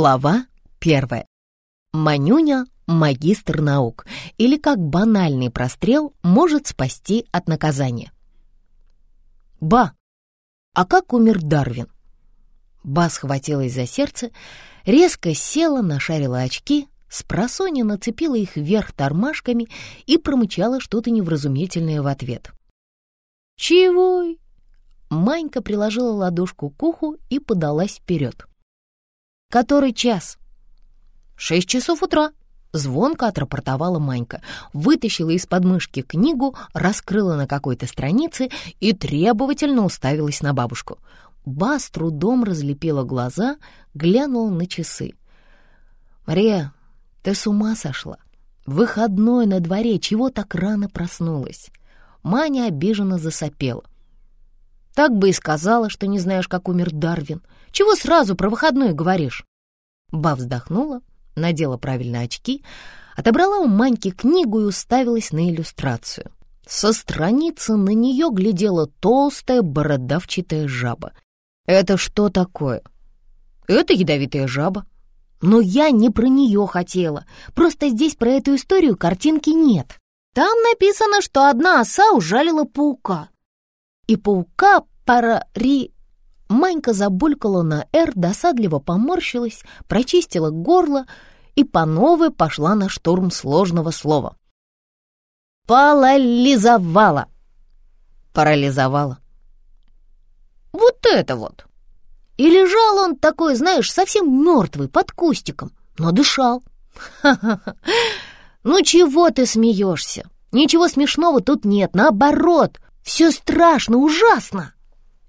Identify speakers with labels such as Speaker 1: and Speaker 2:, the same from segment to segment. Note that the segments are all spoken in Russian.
Speaker 1: Глава первая. Манюня — магистр наук, или как банальный прострел может спасти от наказания. Ба! А как умер Дарвин? Ба схватилась за сердце, резко села, нашарила очки, с просони нацепила их вверх тормашками и промычала что-то невразумительное в ответ. «Чего?» Манька приложила ладошку к уху и подалась вперед. «Который час?» «Шесть часов утра», — звонко отрапортовала Манька, вытащила из подмышки книгу, раскрыла на какой-то странице и требовательно уставилась на бабушку. Ба с трудом разлепила глаза, глянула на часы. «Мария, ты с ума сошла? Выходной на дворе, чего так рано проснулась?» Маня обиженно засопела. Так бы и сказала, что не знаешь, как умер Дарвин. Чего сразу про выходной говоришь?» Ба вздохнула, надела правильно очки, отобрала у Маньки книгу и уставилась на иллюстрацию. Со страницы на нее глядела толстая бородавчатая жаба. «Это что такое?» «Это ядовитая жаба». «Но я не про нее хотела. Просто здесь про эту историю картинки нет. Там написано, что одна оса ужалила паука и паука пара ри... Манька забулькала на «Р», досадливо поморщилась, прочистила горло и по новой пошла на штурм сложного слова. Парализовала. Парализовала. Вот это вот. И лежал он такой, знаешь, совсем мертвый, под кустиком, но дышал. Ха-ха-ха. Ну чего ты смеешься? Ничего смешного тут нет, наоборот. Все страшно, ужасно.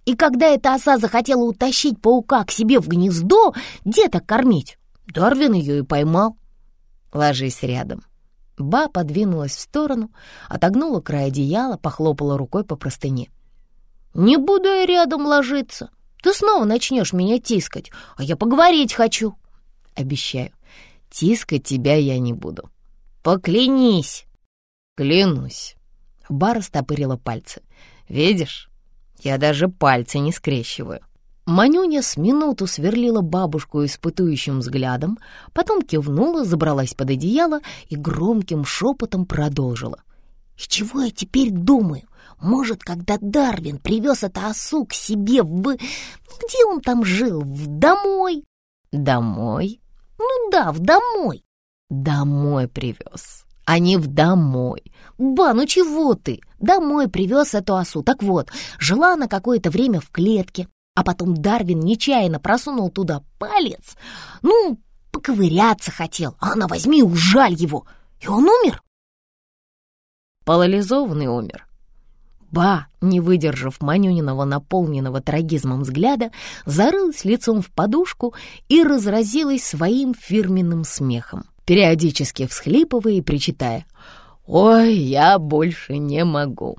Speaker 1: И когда эта оса захотела утащить паука к себе в гнездо, деток кормить, Дарвин ее и поймал. Ложись рядом. Ба подвинулась в сторону, отогнула край одеяла, похлопала рукой по простыне. «Не буду я рядом ложиться. Ты снова начнешь меня тискать, а я поговорить хочу». «Обещаю, тискать тебя я не буду». «Поклянись». «Клянусь». Ба растопырила пальцы. «Видишь, я даже пальцы не скрещиваю». Манюня с минуту сверлила бабушку испытующим взглядом, потом кивнула, забралась под одеяло и громким шепотом продолжила. «И чего я теперь думаю? Может, когда Дарвин привез это осу к себе в... Где он там жил? В домой?» «Домой?» «Ну да, в домой». «Домой привез» а не в домой. Ба, ну чего ты? Домой привез эту осу. Так вот, жила она какое-то время в клетке, а потом Дарвин нечаянно просунул туда палец. Ну, поковыряться хотел, а она возьми ужаль его. И он умер. Парализованный умер. Ба, не выдержав Манюниного наполненного трагизмом взгляда, зарылась лицом в подушку и разразилась своим фирменным смехом периодически всхлипывая и причитая. «Ой, я больше не могу».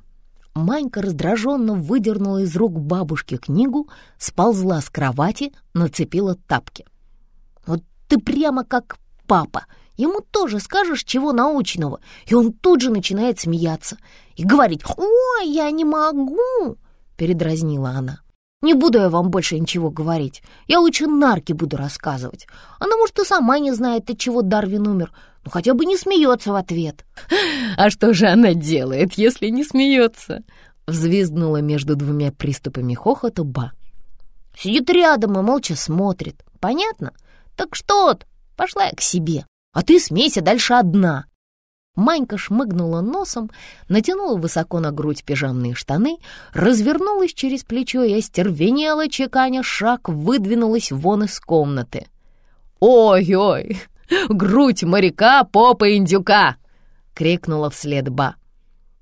Speaker 1: Манька раздраженно выдернула из рук бабушки книгу, сползла с кровати, нацепила тапки. «Вот ты прямо как папа. Ему тоже скажешь чего научного, и он тут же начинает смеяться и говорить «Ой, я не могу!» — передразнила она. Не буду я вам больше ничего говорить. Я лучше Нарке буду рассказывать. Она, может, и сама не знает, от чего Дарвин умер, но хотя бы не смеется в ответ. «А что же она делает, если не смеется?» Взвизгнула между двумя приступами хохота Ба. «Сидит рядом и молча смотрит. Понятно? Так что-то, пошла я к себе. А ты смейся дальше одна. Манька шмыгнула носом, натянула высоко на грудь пижамные штаны, развернулась через плечо и остервенела, чеканя шаг, выдвинулась вон из комнаты. «Ой-ой! Грудь моряка, попа индюка!» — крикнула вслед Ба.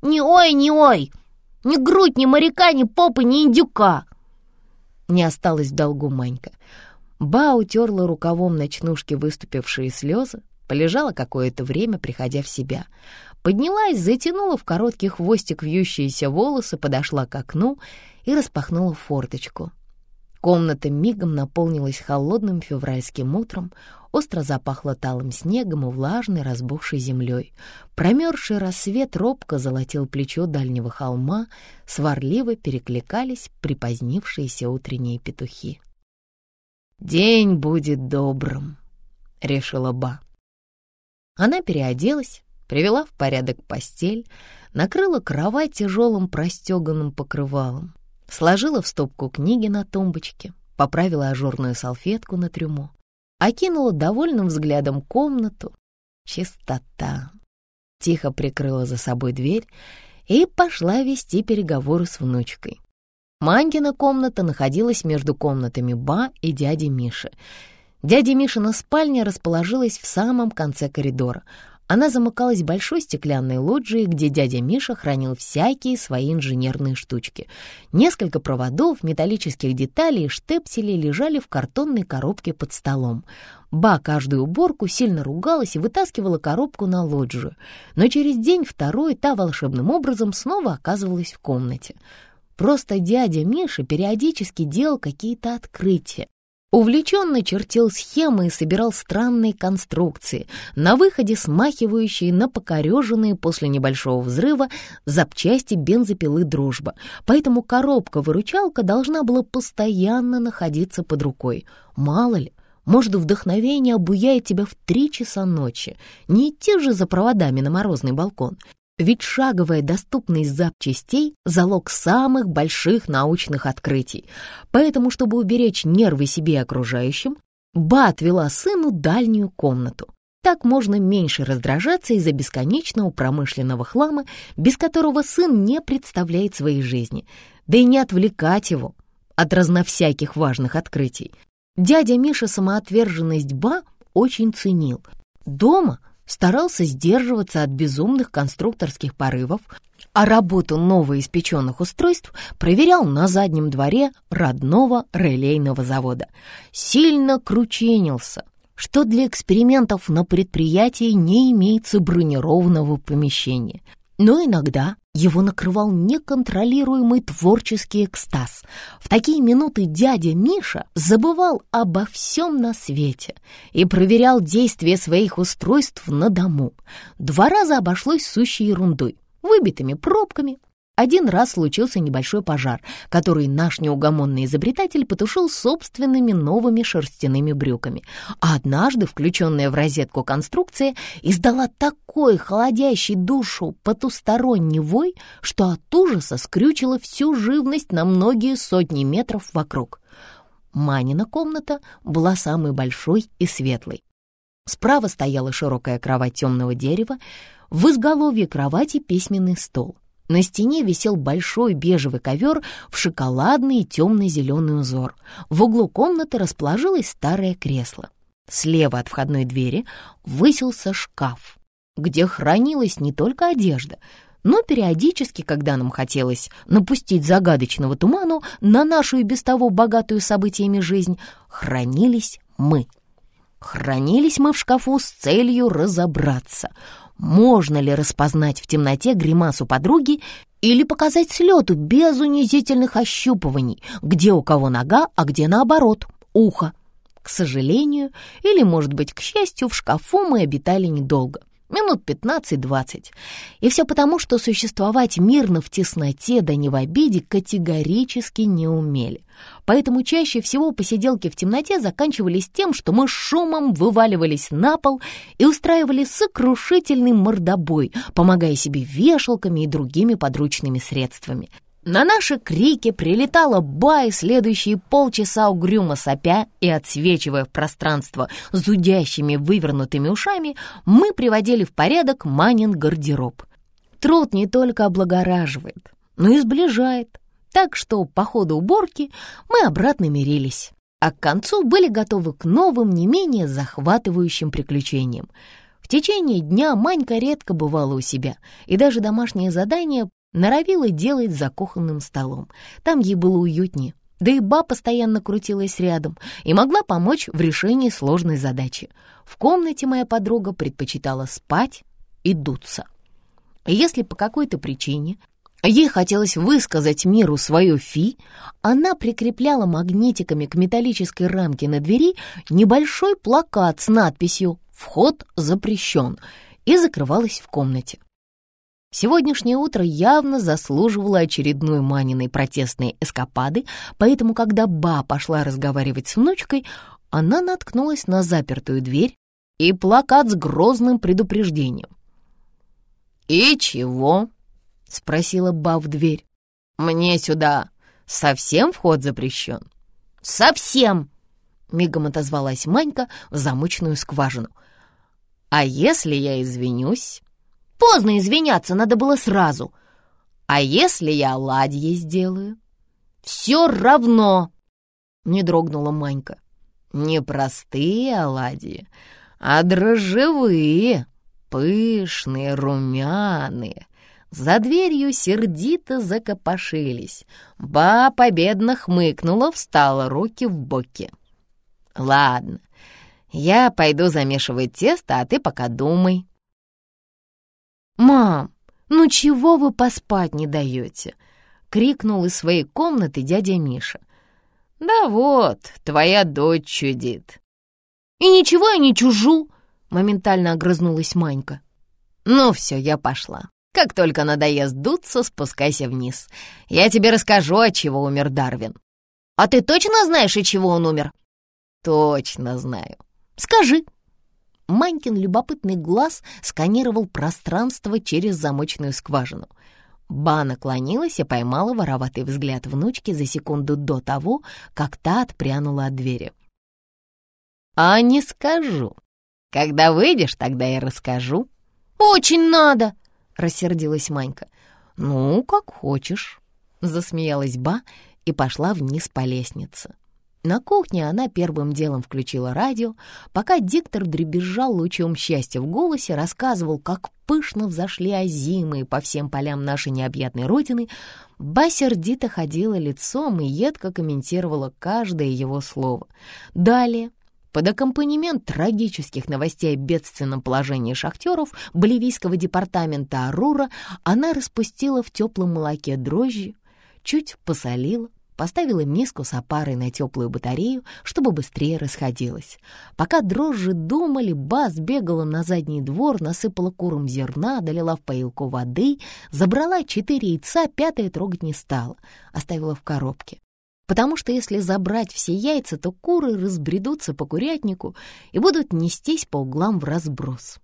Speaker 1: «Не ой, не ой! Ни грудь, ни моряка, ни попы, ни индюка!» Не осталось в долгу Манька. Ба утерла рукавом ночнушки выступившие слезы, Полежала какое-то время, приходя в себя. Поднялась, затянула в короткий хвостик вьющиеся волосы, подошла к окну и распахнула форточку. Комната мигом наполнилась холодным февральским утром, остро запахло талым снегом и влажной разбухшей землей. Промерзший рассвет робко золотил плечо дальнего холма, сварливо перекликались припозднившиеся утренние петухи. «День будет добрым», — решила Ба. Она переоделась, привела в порядок постель, накрыла кровать тяжелым простеганным покрывалом, сложила в стопку книги на тумбочке, поправила ажурную салфетку на трюмо, окинула довольным взглядом комнату. Чистота. Тихо прикрыла за собой дверь и пошла вести переговоры с внучкой. Мангина комната находилась между комнатами Ба и дяди Миши. Дядя Мишина спальня расположилась в самом конце коридора, она замыкалась большой стеклянной лоджией, где дядя Миша хранил всякие свои инженерные штучки. Несколько проводов, металлических деталей и штепселей лежали в картонной коробке под столом. Ба каждую уборку сильно ругалась и вытаскивала коробку на лоджию. Но через день-второй та волшебным образом снова оказывалась в комнате. Просто дядя Миша периодически делал какие-то открытия, Увлеченно чертил схемы и собирал странные конструкции, на выходе смахивающие на покореженные после небольшого взрыва запчасти бензопилы «Дружба». Поэтому коробка-выручалка должна была постоянно находиться под рукой. Мало ли, может, вдохновение обуяет тебя в три часа ночи. Не идти же за проводами на морозный балкон. Ведь шаговая доступность запчастей — залог самых больших научных открытий. Поэтому, чтобы уберечь нервы себе и окружающим, Ба отвела сыну дальнюю комнату. Так можно меньше раздражаться из-за бесконечного промышленного хлама, без которого сын не представляет своей жизни, да и не отвлекать его от разновсяких важных открытий. Дядя Миша самоотверженность Ба очень ценил. Дома — старался сдерживаться от безумных конструкторских порывов, а работу новоиспеченных устройств проверял на заднем дворе родного релейного завода. Сильно крученился, что для экспериментов на предприятии не имеется бронированного помещения — но иногда его накрывал неконтролируемый творческий экстаз. В такие минуты дядя Миша забывал обо всем на свете и проверял действие своих устройств на дому. Два раза обошлось сущей ерундой, выбитыми пробками, один раз случился небольшой пожар, который наш неугомонный изобретатель потушил собственными новыми шерстяными брюками. А однажды включенная в розетку конструкция издала такой холодящий душу потусторонний вой, что от ужаса скрючила всю живность на многие сотни метров вокруг. Манина комната была самой большой и светлой. Справа стояла широкая кровать темного дерева, в изголовье кровати письменный стол. На стене висел большой бежевый ковер в шоколадный и темно-зеленый узор. В углу комнаты расположилось старое кресло. Слева от входной двери высился шкаф, где хранилась не только одежда, но периодически, когда нам хотелось напустить загадочного туману на нашу и без того богатую событиями жизнь, хранились мы. Хранились мы в шкафу с целью разобраться — можно ли распознать в темноте гримасу подруги или показать слету без унизительных ощупываний, где у кого нога, а где наоборот, ухо. К сожалению, или, может быть, к счастью, в шкафу мы обитали недолго минут 15-20. И все потому, что существовать мирно в тесноте да не в обиде категорически не умели. Поэтому чаще всего посиделки в темноте заканчивались тем, что мы шумом вываливались на пол и устраивали сокрушительный мордобой, помогая себе вешалками и другими подручными средствами — на наши крики прилетала Бай, следующие полчаса угрюмо сопя и отсвечивая в пространство зудящими вывернутыми ушами, мы приводили в порядок Манин гардероб. Труд не только облагораживает, но и сближает, так что по ходу уборки мы обратно мирились, а к концу были готовы к новым, не менее захватывающим приключениям. В течение дня Манька редко бывала у себя, и даже домашние задания Норовила делать за кухонным столом. Там ей было уютнее. Да и ба постоянно крутилась рядом и могла помочь в решении сложной задачи. В комнате моя подруга предпочитала спать и дуться. Если по какой-то причине ей хотелось высказать миру свое фи, она прикрепляла магнитиками к металлической рамке на двери небольшой плакат с надписью «Вход запрещен» и закрывалась в комнате. Сегодняшнее утро явно заслуживало очередной Маниной протестной эскапады, поэтому, когда Ба пошла разговаривать с внучкой, она наткнулась на запертую дверь и плакат с грозным предупреждением. «И чего?» — спросила Ба в дверь. «Мне сюда совсем вход запрещен?» «Совсем!» — мигом отозвалась Манька в замочную скважину. «А если я извинюсь?» «Поздно извиняться, надо было сразу. А если я оладьи сделаю?» «Все равно!» — не дрогнула Манька. «Не простые оладьи, а дрожжевые, пышные, румяные». За дверью сердито закопошились. Ба победно хмыкнула, встала руки в боки. «Ладно, я пойду замешивать тесто, а ты пока думай». «Мам, ну чего вы поспать не даете?» — крикнул из своей комнаты дядя Миша. «Да вот, твоя дочь чудит». «И ничего я не чужу!» — моментально огрызнулась Манька. «Ну все, я пошла. Как только надоест дуться, спускайся вниз. Я тебе расскажу, от чего умер Дарвин». «А ты точно знаешь, от чего он умер?» «Точно знаю». «Скажи». Манькин любопытный глаз сканировал пространство через замочную скважину — Ба наклонилась и поймала вороватый взгляд внучки за секунду до того, как та отпрянула от двери. «А не скажу. Когда выйдешь, тогда я расскажу». «Очень надо!» — рассердилась Манька. «Ну, как хочешь», — засмеялась Ба и пошла вниз по лестнице. На кухне она первым делом включила радио, пока диктор дребезжал лучом счастья в голосе, рассказывал, как пышно взошли озимые по всем полям нашей необъятной родины, Ба сердито ходила лицом и едко комментировала каждое его слово. Далее, под аккомпанемент трагических новостей о бедственном положении шахтеров Боливийского департамента Арура она распустила в теплом молоке дрожжи, чуть посолила, поставила миску с опарой на теплую батарею, чтобы быстрее расходилась. Пока дрожжи думали, Бас бегала на задний двор, насыпала курам зерна, долила в поилку воды, забрала четыре яйца, пятое трогать не стала, оставила в коробке. Потому что если забрать все яйца, то куры разбредутся по курятнику и будут нестись по углам в разброс.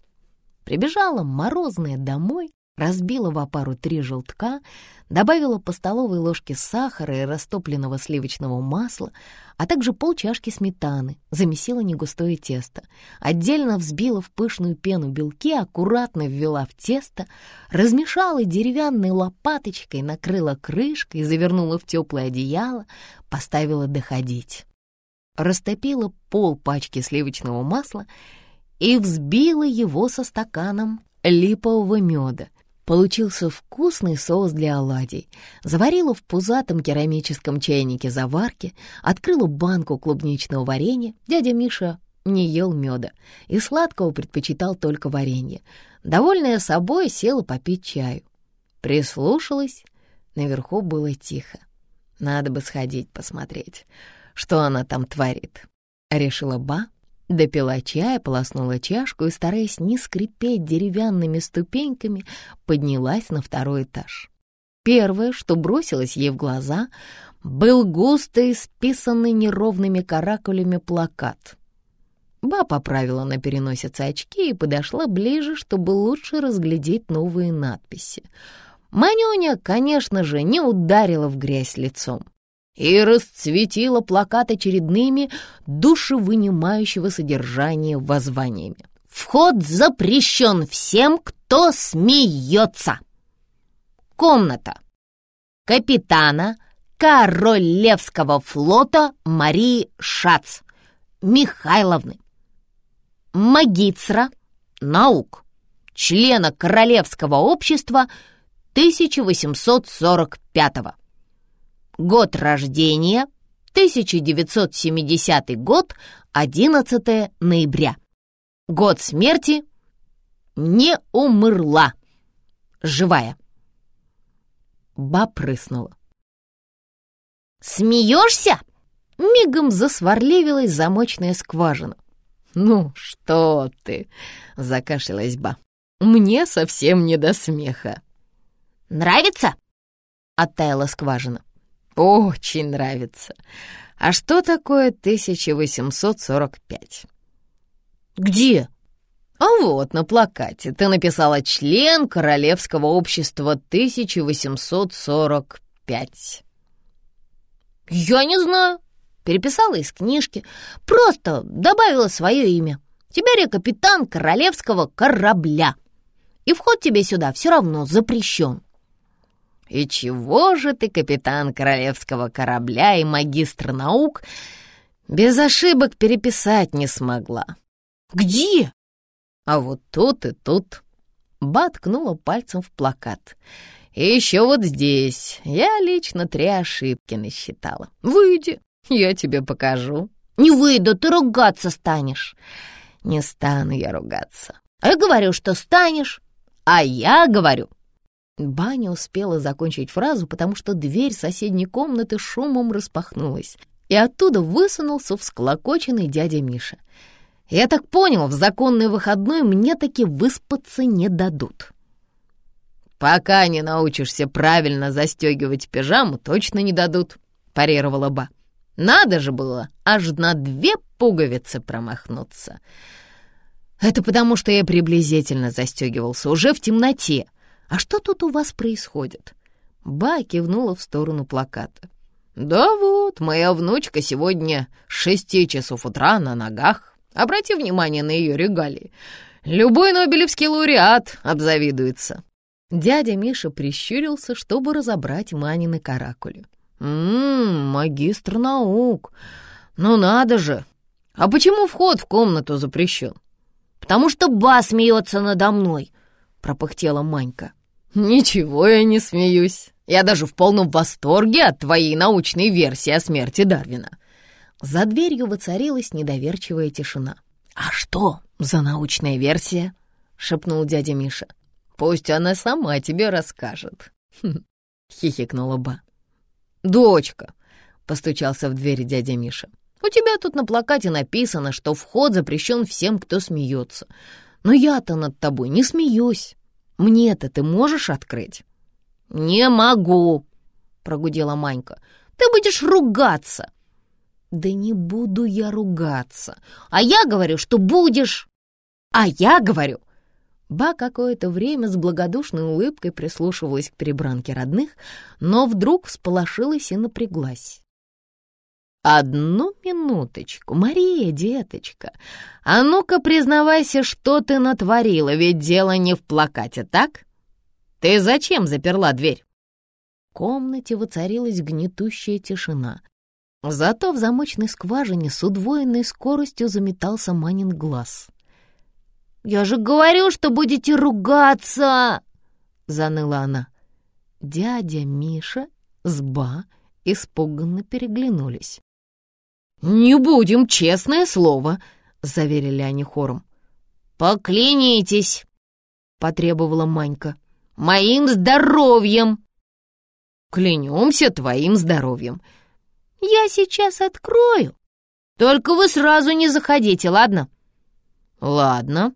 Speaker 1: Прибежала морозная домой, разбила в опару три желтка, добавила по столовой ложке сахара и растопленного сливочного масла, а также полчашки сметаны, замесила негустое тесто, отдельно взбила в пышную пену белки, аккуратно ввела в тесто, размешала деревянной лопаточкой, накрыла крышкой, завернула в теплое одеяло, поставила доходить. Растопила пол пачки сливочного масла и взбила его со стаканом липового меда, Получился вкусный соус для оладий. Заварила в пузатом керамическом чайнике заварки, открыла банку клубничного варенья. Дядя Миша не ел меда и сладкого предпочитал только варенье. Довольная собой, села попить чаю. Прислушалась, наверху было тихо. Надо бы сходить посмотреть, что она там творит. Решила Ба, Допила чая, полоснула чашку и, стараясь не скрипеть деревянными ступеньками, поднялась на второй этаж. Первое, что бросилось ей в глаза, был густо исписанный неровными каракулями плакат. Ба поправила на переносице очки и подошла ближе, чтобы лучше разглядеть новые надписи. Манюня, конечно же, не ударила в грязь лицом и расцветила плакат очередными душевынимающего содержания воззваниями. «Вход запрещен всем, кто смеется!» Комната капитана Королевского флота Марии Шац Михайловны, магистра наук, члена Королевского общества 1845 года. Год рождения 1970 год, 11 ноября. Год смерти не умерла, живая. Ба прыснула. «Смеешься?» — мигом засварливилась замочная скважина. «Ну, что ты!» — закашлялась Ба. «Мне совсем не до смеха». «Нравится?» — оттаяла скважина. Очень нравится. А что такое 1845? Где? А вот на плакате ты написала «Член Королевского общества 1845». «Я не знаю», — переписала из книжки, просто добавила свое имя. «Теперь я капитан Королевского корабля, и вход тебе сюда все равно запрещен». «И чего же ты, капитан Королевского корабля и магистр наук, без ошибок переписать не смогла?» «Где?» А вот тут и тут. Ба ткнула пальцем в плакат. И еще вот здесь я лично три ошибки насчитала. Выйди, я тебе покажу. Не выйду, ты ругаться станешь. Не стану я ругаться. А я говорю, что станешь. А я говорю. Баня успела закончить фразу, потому что дверь соседней комнаты шумом распахнулась, и оттуда высунулся всклокоченный дядя Миша. Я так понял, в законный выходной мне таки выспаться не дадут. «Пока не научишься правильно застегивать пижаму, точно не дадут», — парировала Ба. «Надо же было аж на две пуговицы промахнуться». «Это потому, что я приблизительно застегивался, уже в темноте. А что тут у вас происходит?» Ба кивнула в сторону плаката. «Да вот, моя внучка сегодня с шести часов утра на ногах Обрати внимание на ее регалии. Любой нобелевский лауреат обзавидуется». Дядя Миша прищурился, чтобы разобрать Манины каракули. «Ммм, магистр наук! Ну надо же! А почему вход в комнату запрещен?» «Потому что ба смеется надо мной!» — пропыхтела Манька. «Ничего я не смеюсь. Я даже в полном восторге от твоей научной версии о смерти Дарвина. За дверью воцарилась недоверчивая тишина. «А что за научная версия?» — шепнул дядя Миша. «Пусть она сама тебе расскажет», хм, — хихикнула Ба. «Дочка!» — постучался в дверь дядя Миша. «У тебя тут на плакате написано, что вход запрещен всем, кто смеется. Но я-то над тобой не смеюсь. Мне-то ты можешь открыть?» «Не могу!» — прогудела Манька. «Ты будешь ругаться!» Да не буду я ругаться. А я говорю, что будешь. А я говорю. Ба какое-то время с благодушной улыбкой прислушивалась к перебранке родных, но вдруг всполошилась и напряглась. «Одну минуточку, Мария, деточка, а ну-ка признавайся, что ты натворила, ведь дело не в плакате, так? Ты зачем заперла дверь?» В комнате воцарилась гнетущая тишина — Зато в замочной скважине с удвоенной скоростью заметался Манин глаз. «Я же говорю, что будете ругаться!» — заныла она. Дядя Миша с Ба испуганно переглянулись. «Не будем, честное слово!» — заверили они хором. «Поклянитесь!» — потребовала Манька. «Моим здоровьем!» «Клянемся твоим здоровьем!» Я сейчас открою. Только вы сразу не заходите, ладно? Ладно.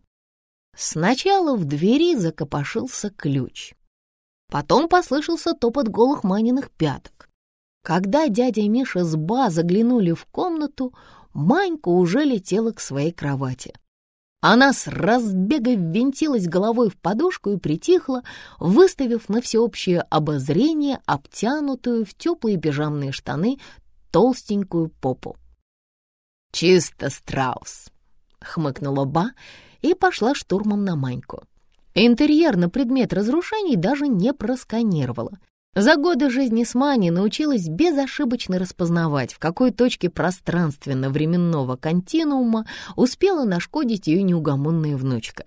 Speaker 1: Сначала в двери закопошился ключ. Потом послышался топот голых Маниных пяток. Когда дядя Миша с Ба заглянули в комнату, Манька уже летела к своей кровати. Она с разбега ввинтилась головой в подушку и притихла, выставив на всеобщее обозрение обтянутую в теплые пижамные штаны толстенькую попу. «Чисто страус!» — хмыкнула Ба и пошла штурмом на Маньку. Интерьер на предмет разрушений даже не просканировала. За годы жизни с Маней научилась безошибочно распознавать, в какой точке пространственно-временного континуума успела нашкодить ее неугомонная внучка.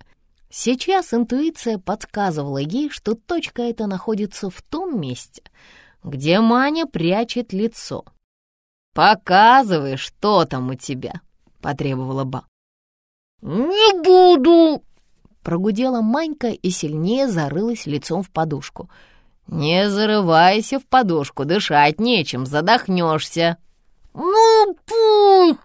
Speaker 1: Сейчас интуиция подсказывала ей, что точка эта находится в том месте, где Маня прячет лицо — «Показывай, что там у тебя», — потребовала Ба. «Не буду!» — прогудела Манька и сильнее зарылась лицом в подушку. «Не зарывайся в подушку, дышать нечем, задохнешься». «Ну, пусть!»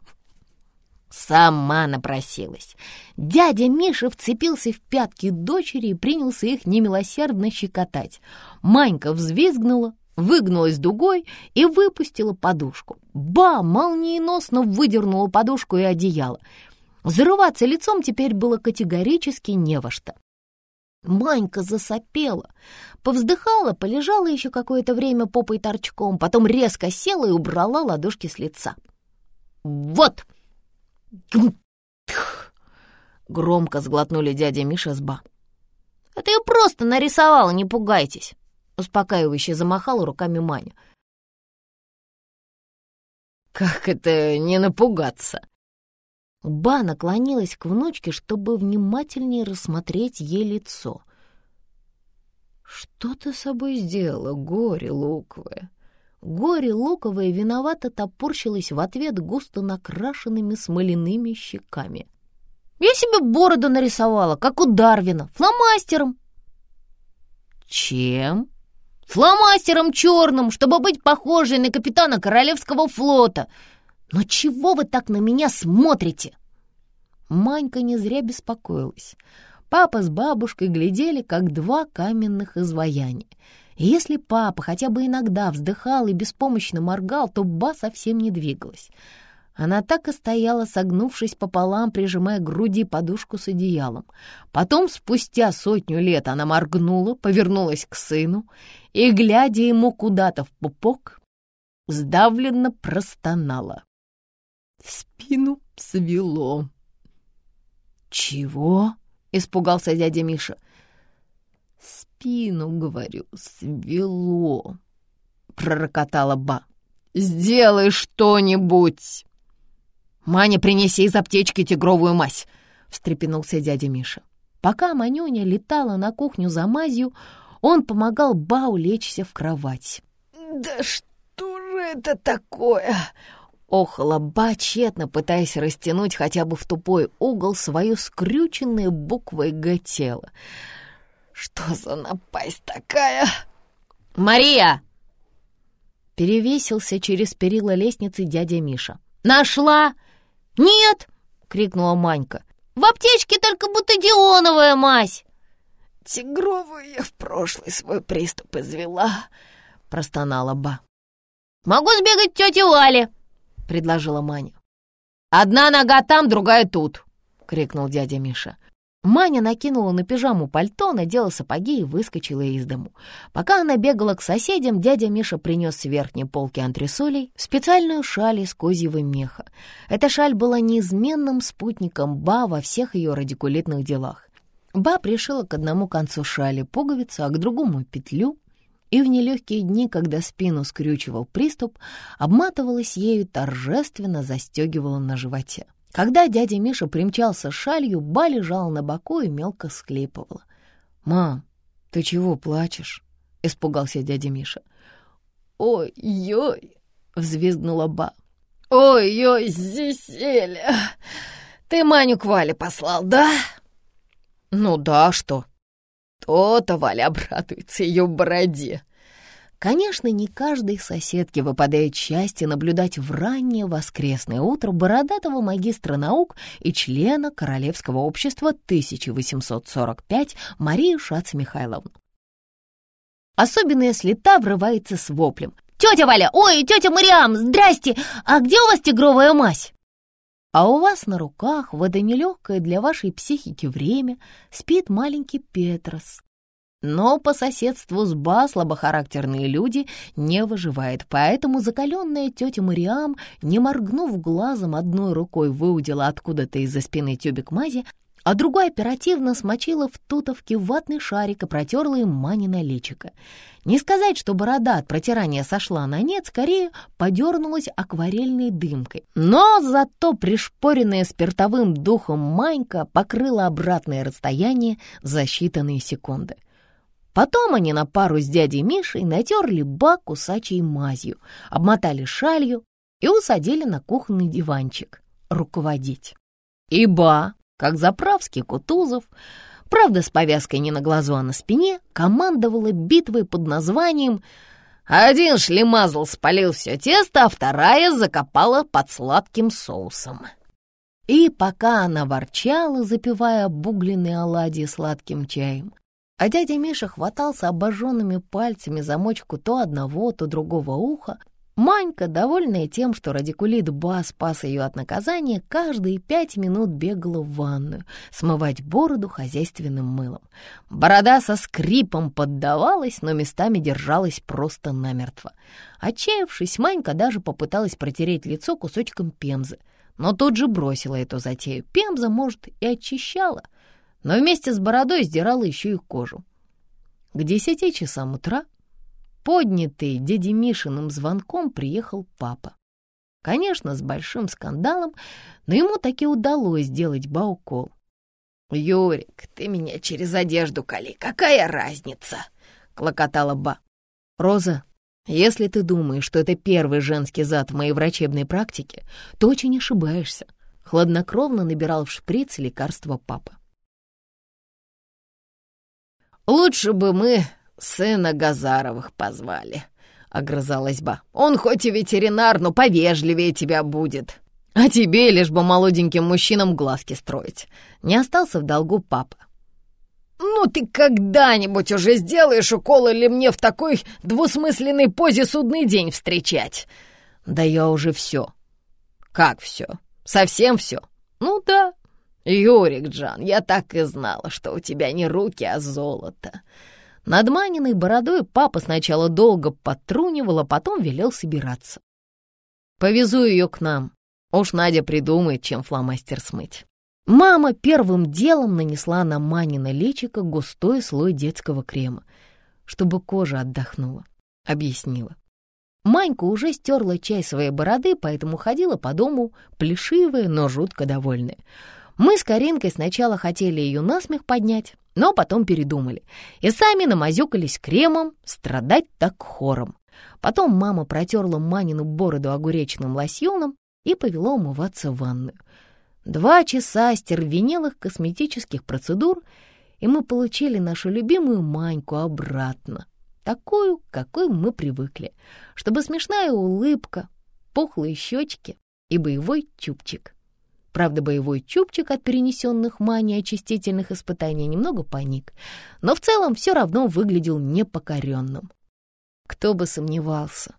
Speaker 1: Сама напросилась. Дядя Миша вцепился в пятки дочери и принялся их немилосердно щекотать. Манька взвизгнула, выгнулась дугой и выпустила подушку. Ба! Молниеносно выдернула подушку и одеяло. Зарываться лицом теперь было категорически не во что. Манька засопела, повздыхала, полежала еще какое-то время попой торчком, потом резко села и убрала ладошки с лица. «Вот!» Громко сглотнули дядя Миша с Ба. «Это я просто нарисовала, не пугайтесь!» Успокаивающе замахала руками Маня. «Как это не напугаться?» Ба наклонилась к внучке, чтобы внимательнее рассмотреть ей лицо. «Что ты с собой сделала, горе луковое?» Горе луковое виновато топорщилась в ответ густо накрашенными смоляными щеками. «Я себе бороду нарисовала, как у Дарвина, фломастером». «Чем?» «Фломастером черным, чтобы быть похожей на капитана Королевского флота. Но чего вы так на меня смотрите?» Манька не зря беспокоилась. Папа с бабушкой глядели, как два каменных изваяния. И если папа хотя бы иногда вздыхал и беспомощно моргал, то Ба совсем не двигалась. Она так и стояла, согнувшись пополам, прижимая к груди подушку с одеялом. Потом, спустя сотню лет, она моргнула, повернулась к сыну и, глядя ему куда-то в пупок, сдавленно простонала. Спину свело. «Чего?» — испугался дядя Миша спину, говорю, свело!» — пророкотала Ба. «Сделай что-нибудь!» «Маня, принеси из аптечки тигровую мазь!» — встрепенулся дядя Миша. Пока Манюня летала на кухню за мазью, он помогал Ба улечься в кровать. «Да что же это такое?» Охала Ба, тщетно пытаясь растянуть хотя бы в тупой угол свое скрюченное буквой «Г» тело. Что за напасть такая? Мария! Перевесился через перила лестницы дядя Миша. Нашла? Нет! крикнула Манька. В аптечке только бутадионовая мазь. Тигровую я в прошлый свой приступ извела, простонала Ба. Могу сбегать к тете Вале, предложила Маня. «Одна нога там, другая тут!» — крикнул дядя Миша. Маня накинула на пижаму пальто, надела сапоги и выскочила из дому. Пока она бегала к соседям, дядя Миша принес с верхней полки антресолей специальную шаль из козьего меха. Эта шаль была неизменным спутником Ба во всех ее радикулитных делах. Ба пришила к одному концу шали пуговицу, а к другому — петлю, и в нелегкие дни, когда спину скрючивал приступ, обматывалась ею торжественно застегивала на животе. Когда дядя Миша примчался шалью, Ба лежала на боку и мелко склепывала. «Мам, ты чего плачешь?» — испугался дядя Миша. «Ой-ой!» — взвизгнула Ба. «Ой-ой, Зиселя! Ты Маню к Вале послал, да?» «Ну да, что?» «То-то Валя обрадуется ее бороде!» Конечно, не каждой соседке выпадает счастье наблюдать в раннее воскресное утро бородатого магистра наук и члена Королевского общества 1845 Марию Шац-Михайловну. Особенно если та врывается с воплем. «Тетя Валя! Ой, тетя Мариам! Здрасте! А где у вас тигровая мазь?» А у вас на руках в это нелегкое для вашей психики время спит маленький Петрос, но по соседству с Ба слабохарактерные люди не выживают, поэтому закаленная тетя Мариам, не моргнув глазом, одной рукой выудила откуда-то из-за спины тюбик мази, а другой оперативно смочила в тутовке ватный шарик и протерла им Манина личико. Не сказать, что борода от протирания сошла на нет, скорее подернулась акварельной дымкой. Но зато пришпоренная спиртовым духом Манька покрыла обратное расстояние за считанные секунды. Потом они на пару с дядей Мишей натерли бак кусачей мазью, обмотали шалью и усадили на кухонный диванчик руководить. Иба, как заправский Кутузов, правда с повязкой не на глазу, а на спине, командовала битвой под названием «Один шлемазл спалил все тесто, а вторая закопала под сладким соусом». И пока она ворчала, запивая обугленные оладьи сладким чаем, а дядя Миша хватался обожженными пальцами за мочку то одного, то другого уха. Манька, довольная тем, что радикулит Ба спас ее от наказания, каждые пять минут бегала в ванную смывать бороду хозяйственным мылом. Борода со скрипом поддавалась, но местами держалась просто намертво. Отчаявшись, Манька даже попыталась протереть лицо кусочком пемзы, но тут же бросила эту затею. Пемза, может, и очищала, но вместе с бородой сдирала еще и кожу. К десяти часам утра поднятый дяди Мишиным звонком приехал папа. Конечно, с большим скандалом, но ему таки удалось сделать баукол. «Юрик, ты меня через одежду кали, какая разница?» — клокотала Ба. «Роза, если ты думаешь, что это первый женский зад в моей врачебной практике, то очень ошибаешься», — хладнокровно набирал в шприц лекарства папа. «Лучше бы мы «Сына Газаровых позвали», — огрызалась ба. «Он хоть и ветеринар, но повежливее тебя будет. А тебе лишь бы молоденьким мужчинам глазки строить. Не остался в долгу папа». «Ну ты когда-нибудь уже сделаешь укол или мне в такой двусмысленной позе судный день встречать?» «Да я уже все». «Как все? Совсем все?» «Ну да». «Юрик Джан, я так и знала, что у тебя не руки, а золото». Над Маниной бородой папа сначала долго подтрунивал, а потом велел собираться. «Повезу ее к нам. Уж Надя придумает, чем фломастер смыть». Мама первым делом нанесла на Манина личико густой слой детского крема, чтобы кожа отдохнула, объяснила. Манька уже стерла часть своей бороды, поэтому ходила по дому плешивая, но жутко довольная. Мы с Каринкой сначала хотели ее насмех поднять, но потом передумали и сами намазюкались кремом, страдать так хором. Потом мама протерла Манину бороду огуречным лосьоном и повела умываться в ванную. Два часа стервенелых косметических процедур, и мы получили нашу любимую Маньку обратно, такую, какой мы привыкли, чтобы смешная улыбка, пухлые щечки и боевой чубчик. Правда, боевой чубчик от перенесенных маний очистительных испытаний немного паник, но в целом все равно выглядел непокоренным. Кто бы сомневался.